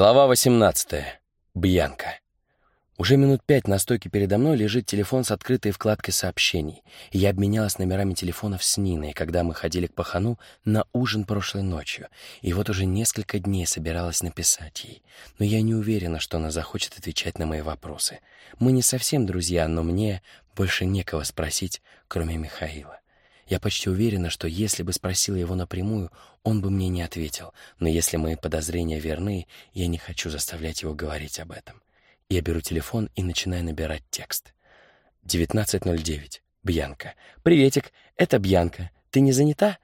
Глава 18. Бьянка. Уже минут пять на стойке передо мной лежит телефон с открытой вкладкой сообщений. Я обменялась номерами телефонов с Ниной, когда мы ходили к пахану на ужин прошлой ночью. И вот уже несколько дней собиралась написать ей. Но я не уверена, что она захочет отвечать на мои вопросы. Мы не совсем друзья, но мне больше некого спросить, кроме Михаила. Я почти уверена, что если бы спросила его напрямую, он бы мне не ответил. Но если мои подозрения верны, я не хочу заставлять его говорить об этом. Я беру телефон и начинаю набирать текст. 19.09. Бьянка. «Приветик, это Бьянка. Ты не занята?»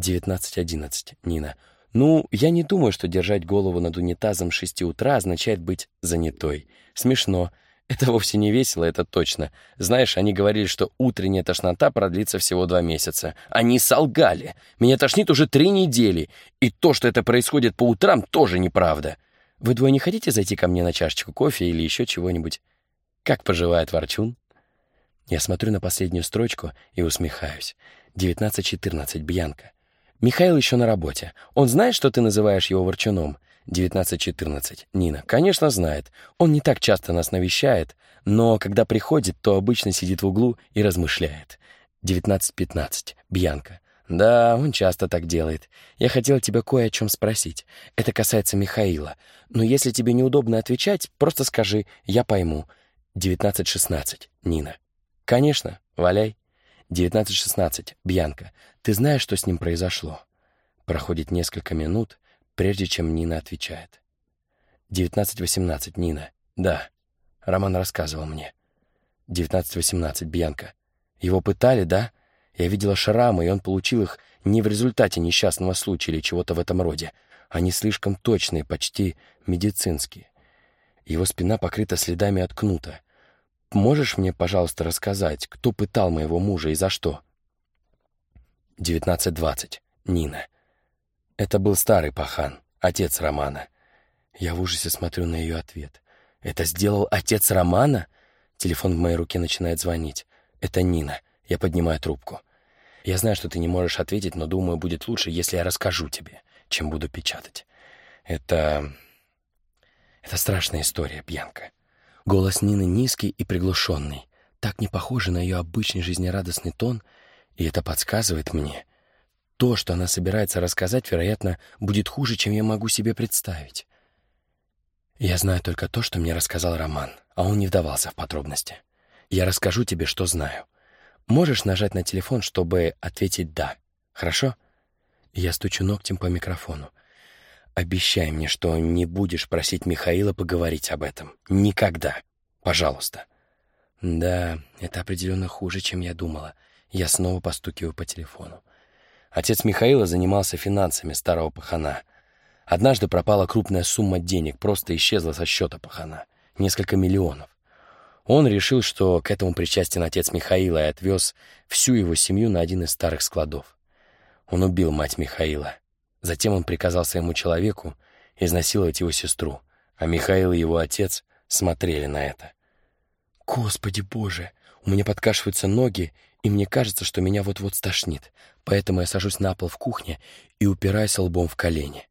19.11. Нина. «Ну, я не думаю, что держать голову над унитазом с шести утра означает быть занятой. Смешно. Это вовсе не весело, это точно. Знаешь, они говорили, что утренняя тошнота продлится всего два месяца. Они солгали. Меня тошнит уже три недели. И то, что это происходит по утрам, тоже неправда. Вы двое не хотите зайти ко мне на чашечку кофе или еще чего-нибудь? Как поживает Ворчун? Я смотрю на последнюю строчку и усмехаюсь. 19.14, Бьянка. Михаил еще на работе. Он знает, что ты называешь его Ворчуном? 19.14. Нина. Конечно, знает. Он не так часто нас навещает, но когда приходит, то обычно сидит в углу и размышляет. 19.15. Бьянка. Да, он часто так делает. Я хотела тебя кое о чем спросить. Это касается Михаила. Но если тебе неудобно отвечать, просто скажи, я пойму. 19.16. Нина. Конечно, валяй. 19.16. Бьянка. Ты знаешь, что с ним произошло? Проходит несколько минут, прежде чем Нина отвечает. 19.18. Нина. Да. Роман рассказывал мне. 19.18. Бьянка. Его пытали, да? Я видела шрамы, и он получил их не в результате несчастного случая или чего-то в этом роде. Они слишком точные, почти медицинские. Его спина покрыта следами от кнута. Можешь мне, пожалуйста, рассказать, кто пытал моего мужа и за что? 19.20. Нина. Это был старый пахан, отец Романа. Я в ужасе смотрю на ее ответ. «Это сделал отец Романа?» Телефон в моей руке начинает звонить. «Это Нина». Я поднимаю трубку. «Я знаю, что ты не можешь ответить, но думаю, будет лучше, если я расскажу тебе, чем буду печатать. Это... Это страшная история, Бьянка». Голос Нины низкий и приглушенный, так не похожий на ее обычный жизнерадостный тон, и это подсказывает мне, то, что она собирается рассказать, вероятно, будет хуже, чем я могу себе представить. Я знаю только то, что мне рассказал Роман, а он не вдавался в подробности. Я расскажу тебе, что знаю. Можешь нажать на телефон, чтобы ответить «да». Хорошо? Я стучу ногтем по микрофону. Обещай мне, что не будешь просить Михаила поговорить об этом. Никогда. Пожалуйста. Да, это определенно хуже, чем я думала. Я снова постукиваю по телефону. Отец Михаила занимался финансами старого пахана. Однажды пропала крупная сумма денег, просто исчезла со счета пахана. Несколько миллионов. Он решил, что к этому причастен отец Михаила и отвез всю его семью на один из старых складов. Он убил мать Михаила. Затем он приказал своему человеку изнасиловать его сестру, а Михаил и его отец смотрели на это. «Господи Боже!» У меня подкашиваются ноги, и мне кажется, что меня вот-вот стошнит, поэтому я сажусь на пол в кухне и упираюсь лбом в колени.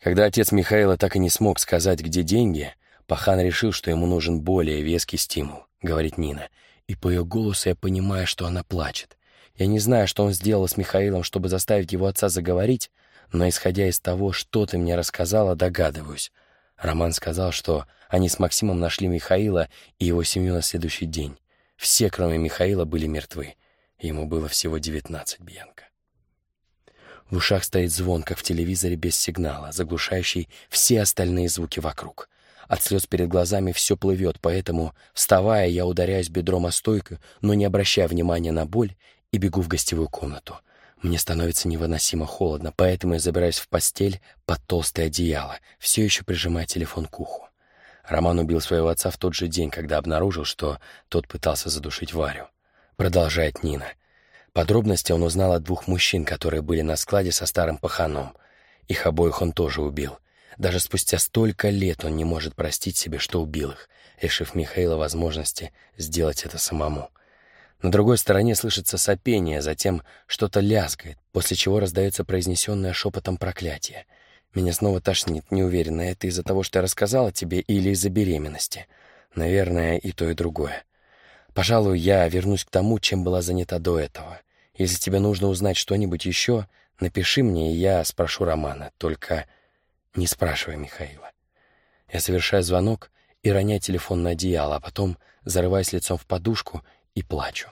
Когда отец Михаила так и не смог сказать, где деньги, Пахан решил, что ему нужен более веский стимул, говорит Нина, и по ее голосу я понимаю, что она плачет. Я не знаю, что он сделал с Михаилом, чтобы заставить его отца заговорить, но, исходя из того, что ты мне рассказала, догадываюсь. Роман сказал, что они с Максимом нашли Михаила и его семью на следующий день. Все, кроме Михаила, были мертвы. Ему было всего девятнадцать, Бьянка. В ушах стоит звон, как в телевизоре без сигнала, заглушающий все остальные звуки вокруг. От слез перед глазами все плывет, поэтому, вставая, я ударяюсь бедром о стойку, но не обращая внимания на боль, и бегу в гостевую комнату. Мне становится невыносимо холодно, поэтому я забираюсь в постель под толстое одеяло, все еще прижимая телефон к уху. Роман убил своего отца в тот же день, когда обнаружил, что тот пытался задушить Варю. Продолжает Нина. Подробности он узнал от двух мужчин, которые были на складе со старым паханом. Их обоих он тоже убил. Даже спустя столько лет он не может простить себе, что убил их, лишив Михаила возможности сделать это самому. На другой стороне слышится сопение, затем что-то лязгает, после чего раздается произнесенное шепотом проклятие. Меня снова тошнит, не уверена, это из-за того, что я рассказала тебе, или из-за беременности. Наверное, и то, и другое. Пожалуй, я вернусь к тому, чем была занята до этого. Если тебе нужно узнать что-нибудь еще, напиши мне, и я спрошу Романа. Только не спрашивай Михаила. Я совершаю звонок и роняю телефон на одеяло, а потом зарываюсь лицом в подушку и плачу.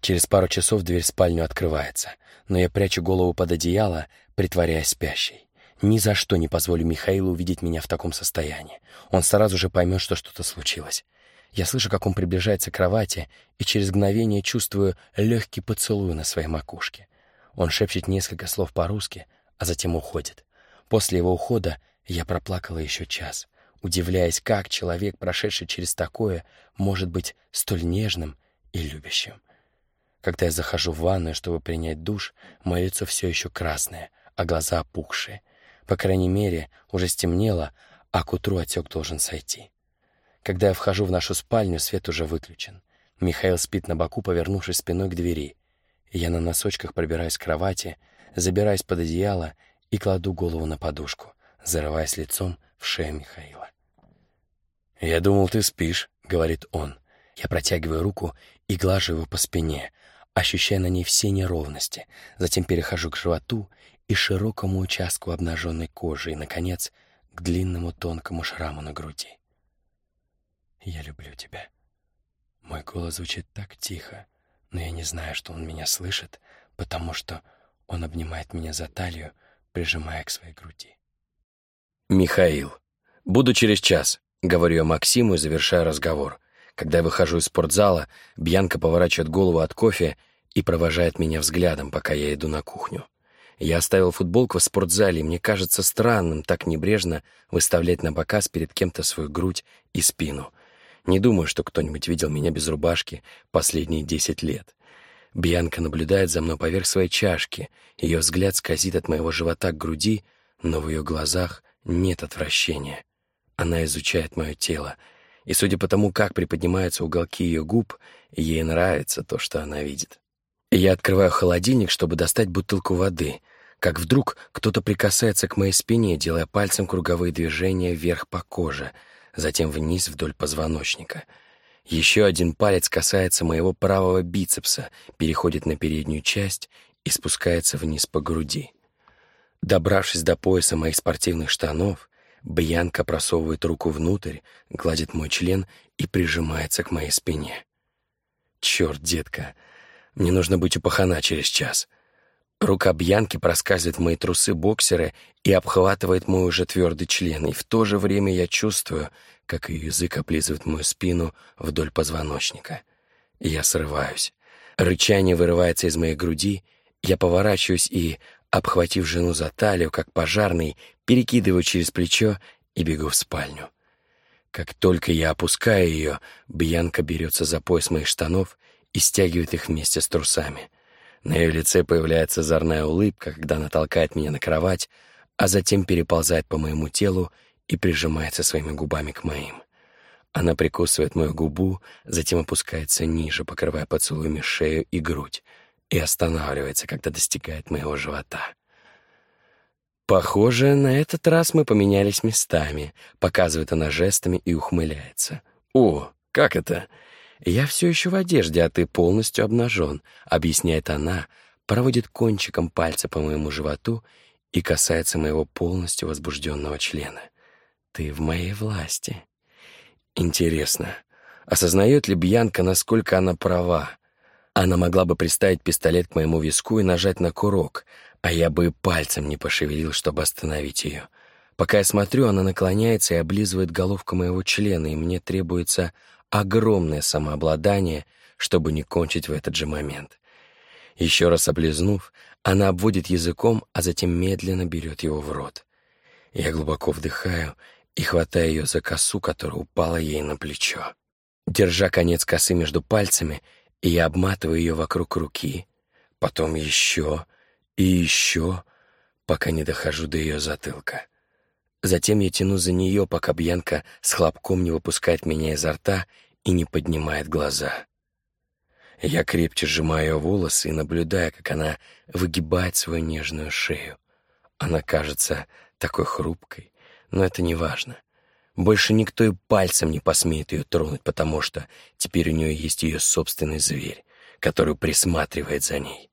Через пару часов дверь в спальню открывается, но я прячу голову под одеяло, притворяясь спящей. Ни за что не позволю Михаилу увидеть меня в таком состоянии. Он сразу же поймет, что что-то случилось. Я слышу, как он приближается к кровати, и через мгновение чувствую легкий поцелуй на своей макушке. Он шепчет несколько слов по-русски, а затем уходит. После его ухода я проплакала еще час, удивляясь, как человек, прошедший через такое, может быть столь нежным и любящим. Когда я захожу в ванную, чтобы принять душ, мое лицо все еще красное, а глаза опухшие. По крайней мере, уже стемнело, а к утру отек должен сойти. Когда я вхожу в нашу спальню, свет уже выключен. Михаил спит на боку, повернувшись спиной к двери. Я на носочках пробираюсь к кровати, забираюсь под одеяло и кладу голову на подушку, зарываясь лицом в шею Михаила. «Я думал, ты спишь», — говорит он. Я протягиваю руку и глажу его по спине, ощущая на ней все неровности. Затем перехожу к животу и широкому участку обнаженной кожи, и, наконец, к длинному тонкому шраму на груди. «Я люблю тебя». Мой голос звучит так тихо, но я не знаю, что он меня слышит, потому что он обнимает меня за талию, прижимая к своей груди. «Михаил, буду через час», — говорю я Максиму и завершаю разговор. Когда я выхожу из спортзала, Бьянка поворачивает голову от кофе и провожает меня взглядом, пока я иду на кухню. Я оставил футболку в спортзале, и мне кажется странным так небрежно выставлять на показ перед кем-то свою грудь и спину. Не думаю, что кто-нибудь видел меня без рубашки последние десять лет. Бьянка наблюдает за мной поверх своей чашки. Ее взгляд скользит от моего живота к груди, но в ее глазах нет отвращения. Она изучает мое тело, и судя по тому, как приподнимаются уголки ее губ, ей нравится то, что она видит. Я открываю холодильник, чтобы достать бутылку воды, как вдруг кто-то прикасается к моей спине, делая пальцем круговые движения вверх по коже, затем вниз вдоль позвоночника. Еще один палец касается моего правого бицепса, переходит на переднюю часть и спускается вниз по груди. Добравшись до пояса моих спортивных штанов, Бьянка просовывает руку внутрь, гладит мой член и прижимается к моей спине. «Черт, детка!» Мне нужно быть у пахана через час. Рука Бьянки проскальзывает в мои трусы боксеры и обхватывает мой уже твердый член, и в то же время я чувствую, как ее язык облизывает мою спину вдоль позвоночника. Я срываюсь. Рычание вырывается из моей груди, я поворачиваюсь и, обхватив жену за талию, как пожарный, перекидываю через плечо и бегу в спальню. Как только я опускаю ее, Бьянка берется за пояс моих штанов и стягивает их вместе с трусами. На ее лице появляется озорная улыбка, когда она толкает меня на кровать, а затем переползает по моему телу и прижимается своими губами к моим. Она прикусывает мою губу, затем опускается ниже, покрывая поцелуями шею и грудь, и останавливается, когда достигает моего живота. «Похоже, на этот раз мы поменялись местами», — показывает она жестами и ухмыляется. «О, как это? «Я все еще в одежде, а ты полностью обнажен», — объясняет она, проводит кончиком пальца по моему животу и касается моего полностью возбужденного члена. «Ты в моей власти». Интересно, осознает ли Бьянка, насколько она права? Она могла бы приставить пистолет к моему виску и нажать на курок, а я бы пальцем не пошевелил, чтобы остановить ее. Пока я смотрю, она наклоняется и облизывает головку моего члена, и мне требуется огромное самообладание, чтобы не кончить в этот же момент. Еще раз облизнув, она обводит языком, а затем медленно берет его в рот. Я глубоко вдыхаю и хватаю ее за косу, которая упала ей на плечо. Держа конец косы между пальцами, я обматываю ее вокруг руки, потом еще и еще, пока не дохожу до ее затылка. Затем я тяну за нее, пока Бьянка с хлопком не выпускает меня изо рта и не поднимает глаза. Я крепче сжимаю ее волосы и наблюдаю, как она выгибает свою нежную шею. Она кажется такой хрупкой, но это не важно. Больше никто и пальцем не посмеет ее тронуть, потому что теперь у нее есть ее собственный зверь, который присматривает за ней.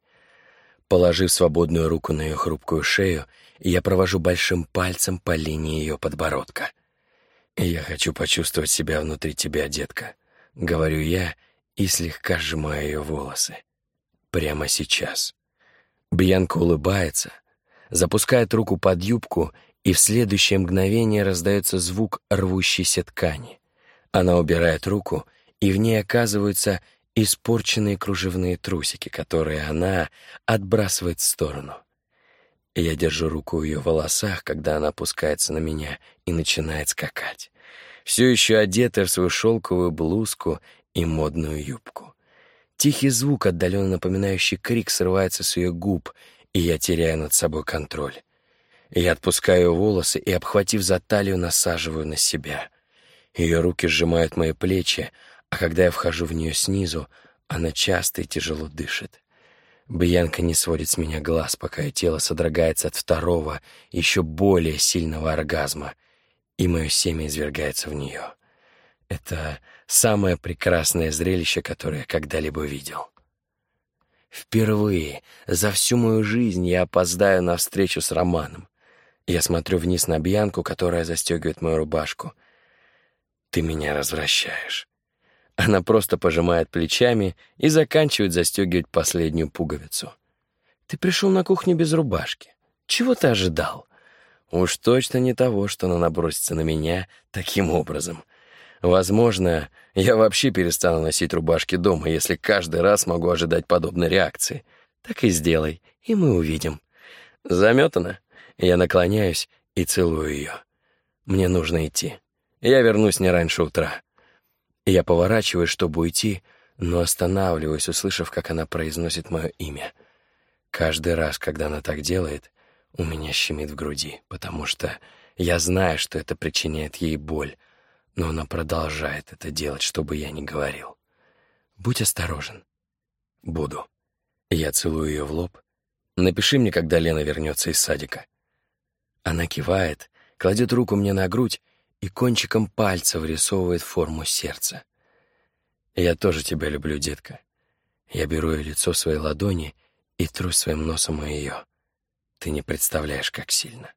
Положив свободную руку на ее хрупкую шею, я провожу большим пальцем по линии ее подбородка. «Я хочу почувствовать себя внутри тебя, детка», — говорю я и слегка сжимаю ее волосы. Прямо сейчас. Бьянка улыбается, запускает руку под юбку, и в следующее мгновение раздается звук рвущейся ткани. Она убирает руку, и в ней оказываются испорченные кружевные трусики, которые она отбрасывает в сторону. Я держу руку в ее волосах, когда она опускается на меня и начинает скакать. Все еще одетая в свою шелковую блузку и модную юбку. Тихий звук, отдаленно напоминающий крик, срывается с ее губ, и я теряю над собой контроль. Я отпускаю волосы и, обхватив за талию, насаживаю на себя. Ее руки сжимают мои плечи, а когда я вхожу в нее снизу, она часто и тяжело дышит. Бьянка не сводит с меня глаз, пока ее тело содрогается от второго, еще более сильного оргазма, и мое семя извергается в нее. Это самое прекрасное зрелище, которое я когда-либо видел. Впервые за всю мою жизнь я опоздаю на встречу с Романом. Я смотрю вниз на Бьянку, которая застегивает мою рубашку. «Ты меня развращаешь». Она просто пожимает плечами и заканчивает застегивать последнюю пуговицу. «Ты пришел на кухню без рубашки. Чего ты ожидал?» «Уж точно не того, что она набросится на меня таким образом. Возможно, я вообще перестану носить рубашки дома, если каждый раз могу ожидать подобной реакции. Так и сделай, и мы увидим». Заметано. Я наклоняюсь и целую ее. Мне нужно идти. Я вернусь не раньше утра. Я поворачиваюсь, чтобы уйти, но останавливаюсь, услышав, как она произносит мое имя. Каждый раз, когда она так делает, у меня щемит в груди, потому что я знаю, что это причиняет ей боль, но она продолжает это делать, чтобы я не говорил. Будь осторожен. Буду. Я целую ее в лоб. Напиши мне, когда Лена вернется из садика. Она кивает, кладет руку мне на грудь и кончиком пальца вырисовывает форму сердца. «Я тоже тебя люблю, детка». Я беру ее лицо в свои ладони и тру своим носом ее. Ты не представляешь, как сильно.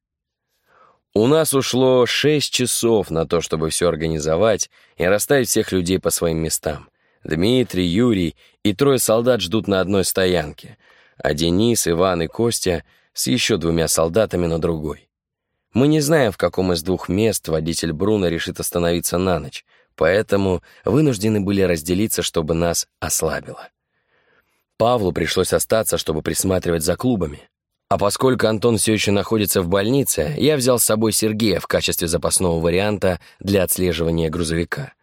У нас ушло шесть часов на то, чтобы все организовать и расставить всех людей по своим местам. Дмитрий, Юрий и трое солдат ждут на одной стоянке, а Денис, Иван и Костя с еще двумя солдатами на другой. Мы не знаем, в каком из двух мест водитель Бруно решит остановиться на ночь, поэтому вынуждены были разделиться, чтобы нас ослабило. Павлу пришлось остаться, чтобы присматривать за клубами. А поскольку Антон все еще находится в больнице, я взял с собой Сергея в качестве запасного варианта для отслеживания грузовика.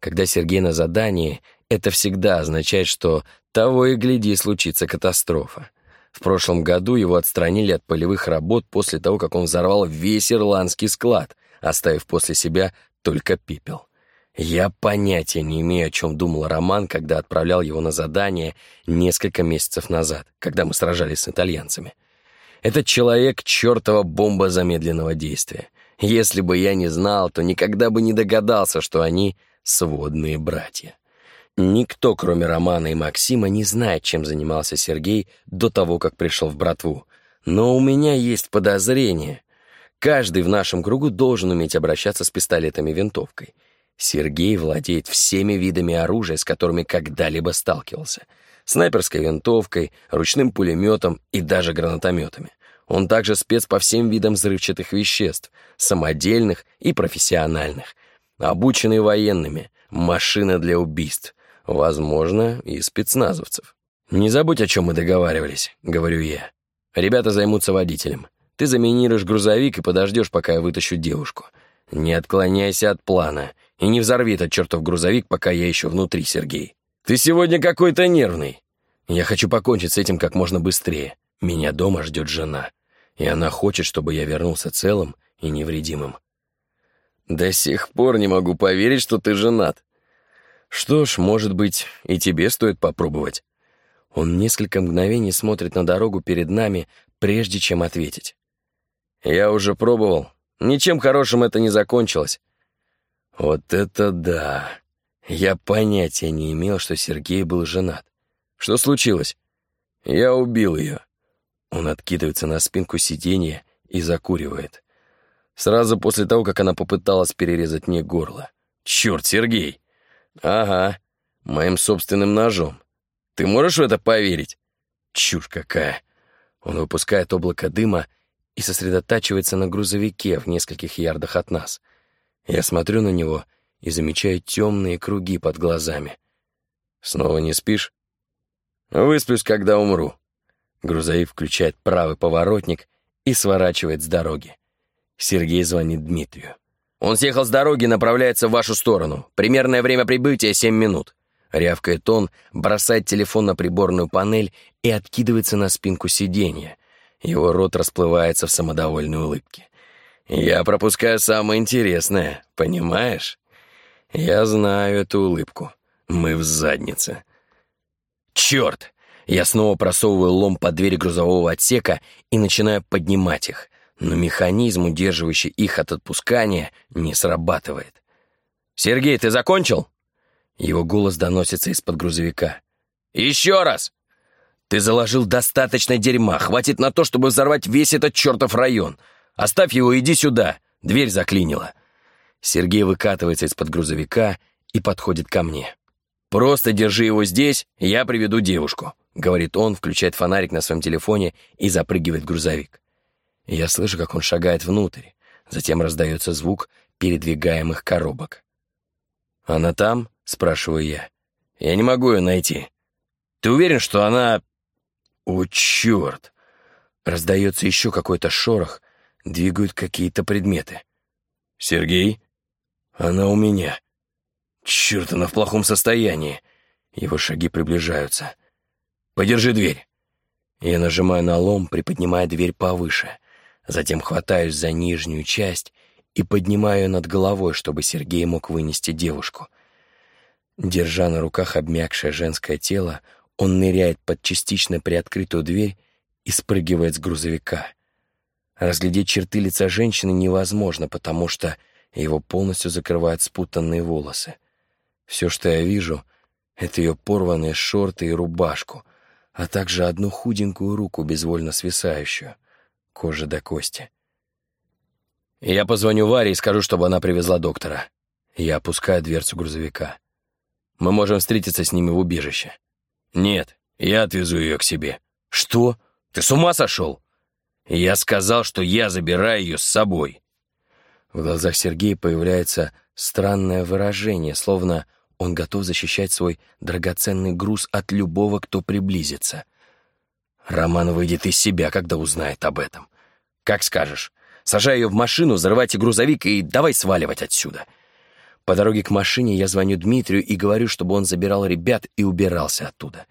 Когда Сергей на задании, это всегда означает, что того и гляди случится катастрофа. В прошлом году его отстранили от полевых работ после того, как он взорвал весь ирландский склад, оставив после себя только пепел. Я понятия не имею, о чем думал Роман, когда отправлял его на задание несколько месяцев назад, когда мы сражались с итальянцами. Этот человек — чертова бомба замедленного действия. Если бы я не знал, то никогда бы не догадался, что они — сводные братья. Никто, кроме Романа и Максима, не знает, чем занимался Сергей до того, как пришел в братву. Но у меня есть подозрение. Каждый в нашем кругу должен уметь обращаться с пистолетом и винтовкой. Сергей владеет всеми видами оружия, с которыми когда-либо сталкивался. Снайперской винтовкой, ручным пулеметом и даже гранатометами. Он также спец по всем видам взрывчатых веществ, самодельных и профессиональных. Обученный военными, машина для убийств, Возможно, и спецназовцев. «Не забудь, о чем мы договаривались», — говорю я. «Ребята займутся водителем. Ты заминируешь грузовик и подождешь, пока я вытащу девушку. Не отклоняйся от плана и не взорви этот чертов грузовик, пока я еще внутри, Сергей. Ты сегодня какой-то нервный. Я хочу покончить с этим как можно быстрее. Меня дома ждет жена, и она хочет, чтобы я вернулся целым и невредимым. До сих пор не могу поверить, что ты женат. Что ж, может быть, и тебе стоит попробовать. Он несколько мгновений смотрит на дорогу перед нами, прежде чем ответить. Я уже пробовал. Ничем хорошим это не закончилось. Вот это да. Я понятия не имел, что Сергей был женат. Что случилось? Я убил ее. Он откидывается на спинку сиденья и закуривает. Сразу после того, как она попыталась перерезать мне горло. Черт, Сергей! Ага, моим собственным ножом. Ты можешь в это поверить? Чушь какая. Он выпускает облако дыма и сосредотачивается на грузовике в нескольких ярдах от нас. Я смотрю на него и замечаю темные круги под глазами. Снова не спишь? Высплюсь, когда умру. Грузовик включает правый поворотник и сворачивает с дороги. Сергей звонит Дмитрию. «Он съехал с дороги и направляется в вашу сторону. Примерное время прибытия — семь минут». Рявкает он, бросает телефон на приборную панель и откидывается на спинку сиденья. Его рот расплывается в самодовольной улыбке. «Я пропускаю самое интересное, понимаешь? Я знаю эту улыбку. Мы в заднице». «Черт!» Я снова просовываю лом под дверь грузового отсека и начинаю поднимать их, но механизм, удерживающий их от отпускания, не срабатывает. «Сергей, ты закончил?» Его голос доносится из-под грузовика. «Еще раз! Ты заложил достаточно дерьма, хватит на то, чтобы взорвать весь этот чертов район. Оставь его, иди сюда, дверь заклинила». Сергей выкатывается из-под грузовика и подходит ко мне. «Просто держи его здесь, я приведу девушку», — говорит он, включает фонарик на своем телефоне и запрыгивает в грузовик. Я слышу, как он шагает внутрь, затем раздается звук передвигаемых коробок. «Она там?» — спрашиваю я. «Я не могу ее найти. Ты уверен, что она...» «О, черт!» Раздается еще какой-то шорох, двигают какие-то предметы. «Сергей?» «Она у меня». «Черт, она в плохом состоянии». Его шаги приближаются. «Подержи дверь». Я нажимаю на лом, приподнимая дверь повыше. Затем хватаюсь за нижнюю часть и поднимаю над головой, чтобы Сергей мог вынести девушку. Держа на руках обмякшее женское тело, он ныряет под частично приоткрытую дверь и спрыгивает с грузовика. Разглядеть черты лица женщины невозможно, потому что его полностью закрывают спутанные волосы. Все, что я вижу, это ее порванные шорты и рубашку, а также одну худенькую руку, безвольно свисающую, кожа до кости. Я позвоню Варе и скажу, чтобы она привезла доктора. Я опускаю дверцу грузовика. Мы можем встретиться с ними в убежище. Нет, я отвезу ее к себе. Что? Ты с ума сошел? Я сказал, что я забираю ее с собой. В глазах Сергея появляется странное выражение, словно он готов защищать свой драгоценный груз от любого, кто приблизится. Роман выйдет из себя, когда узнает об этом. Как скажешь. Сажай ее в машину, взрывайте грузовик и давай сваливать отсюда. По дороге к машине я звоню Дмитрию и говорю, чтобы он забирал ребят и убирался оттуда.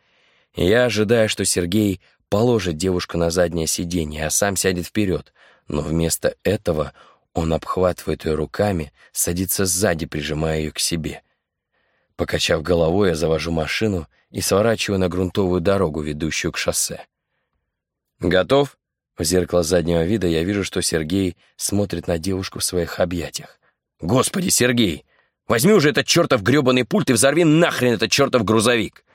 Я ожидаю, что Сергей положит девушку на заднее сиденье, а сам сядет вперед, но вместо этого он обхватывает ее руками, садится сзади, прижимая ее к себе. Покачав головой, я завожу машину и сворачиваю на грунтовую дорогу, ведущую к шоссе. «Готов?» В зеркало заднего вида я вижу, что Сергей смотрит на девушку в своих объятиях. «Господи, Сергей! Возьми уже этот чертов гребаный пульт и взорви нахрен этот чертов грузовик!»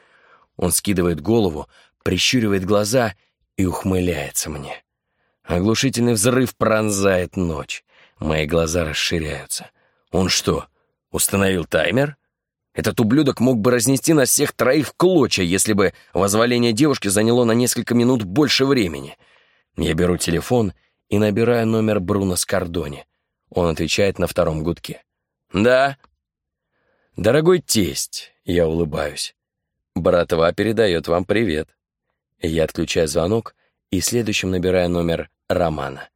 Он скидывает голову, прищуривает глаза и ухмыляется мне. Оглушительный взрыв пронзает ночь. Мои глаза расширяются. Он что, установил таймер? Этот ублюдок мог бы разнести нас всех троих в клочья, если бы возволение девушки заняло на несколько минут больше времени — я беру телефон и набираю номер Бруно Скордони. Он отвечает на втором гудке. «Да». «Дорогой тесть», — я улыбаюсь. «Братва передает вам привет». Я отключаю звонок и следующим набираю номер Романа.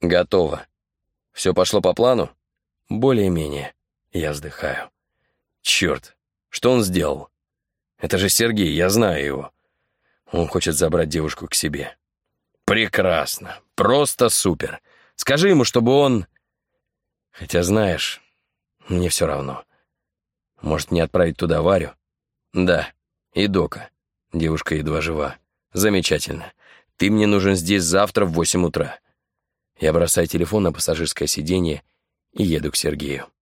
«Готово. Все пошло по плану?» «Более-менее». Я вздыхаю. «Черт, что он сделал? Это же Сергей, я знаю его. Он хочет забрать девушку к себе». Прекрасно. Просто супер. Скажи ему, чтобы он... Хотя, знаешь, мне все равно. Может, не отправить туда Варю? Да, и Дока. Девушка едва жива. Замечательно. Ты мне нужен здесь завтра в восемь утра. Я бросаю телефон на пассажирское сиденье и еду к Сергею.